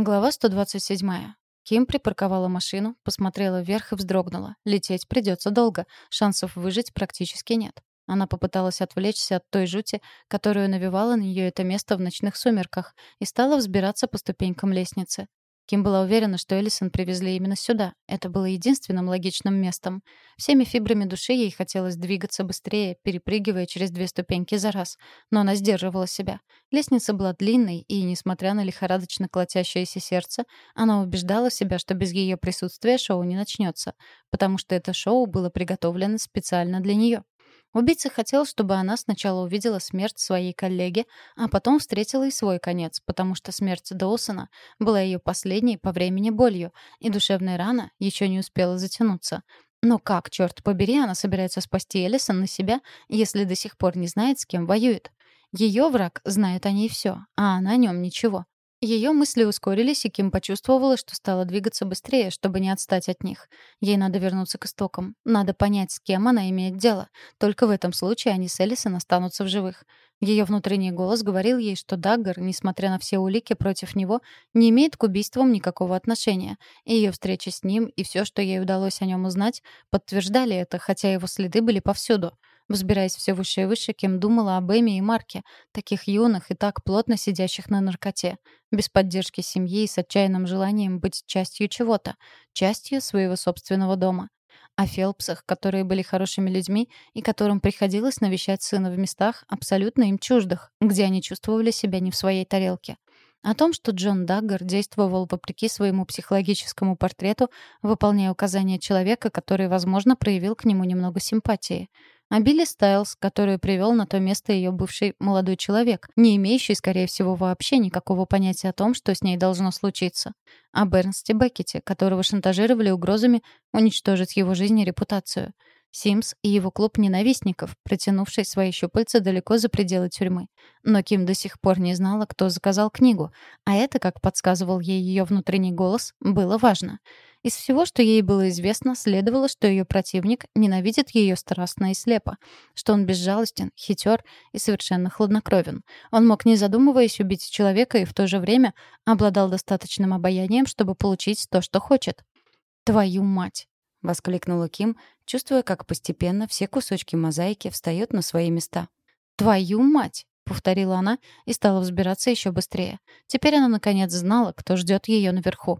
Глава 127. Ким припарковала машину, посмотрела вверх и вздрогнула. Лететь придется долго, шансов выжить практически нет. Она попыталась отвлечься от той жути, которую навевала на нее это место в ночных сумерках, и стала взбираться по ступенькам лестницы. Ким была уверена, что Элисон привезли именно сюда. Это было единственным логичным местом. Всеми фибрами души ей хотелось двигаться быстрее, перепрыгивая через две ступеньки за раз. Но она сдерживала себя. Лестница была длинной, и, несмотря на лихорадочно колотящееся сердце, она убеждала себя, что без ее присутствия шоу не начнется, потому что это шоу было приготовлено специально для нее. Убийца хотел, чтобы она сначала увидела смерть своей коллеги, а потом встретила и свой конец, потому что смерть Доусона была ее последней по времени болью, и душевная рана еще не успела затянуться. Но как, черт побери, она собирается спасти Элисон на себя, если до сих пор не знает, с кем воюет? Ее враг знает о ней все, а она о нем ничего. Ее мысли ускорились, и Ким почувствовала, что стала двигаться быстрее, чтобы не отстать от них. Ей надо вернуться к истокам. Надо понять, с кем она имеет дело. Только в этом случае они с Элисон останутся в живых. Ее внутренний голос говорил ей, что Даггар, несмотря на все улики против него, не имеет к убийствам никакого отношения. И ее встреча с ним и все, что ей удалось о нем узнать, подтверждали это, хотя его следы были повсюду. Взбираясь все выше и выше, Ким думала об Эми и Марке, таких юных и так плотно сидящих на наркоте, без поддержки семьи и с отчаянным желанием быть частью чего-то, частью своего собственного дома. О Фелпсах, которые были хорошими людьми и которым приходилось навещать сына в местах, абсолютно им чуждых, где они чувствовали себя не в своей тарелке. О том, что Джон Даггар действовал вопреки своему психологическому портрету, выполняя указания человека, который, возможно, проявил к нему немного симпатии — а Билли Стайлз, которую привел на то место ее бывший молодой человек, не имеющий, скорее всего, вообще никакого понятия о том, что с ней должно случиться. А Бернсте Беккете, которого шантажировали угрозами уничтожить его жизнь и репутацию. Симс и его клуб ненавистников, протянувший свои щупальца далеко за пределы тюрьмы. Но Ким до сих пор не знала, кто заказал книгу, а это, как подсказывал ей ее внутренний голос, было важно — из всего, что ей было известно, следовало, что ее противник ненавидит ее страстно и слепо, что он безжалостен, хитер и совершенно хладнокровен. Он мог, не задумываясь, убить человека и в то же время обладал достаточным обаянием, чтобы получить то, что хочет. «Твою мать!» — воскликнула Ким, чувствуя, как постепенно все кусочки мозаики встают на свои места. «Твою мать!» — повторила она и стала взбираться еще быстрее. Теперь она, наконец, знала, кто ждет ее наверху.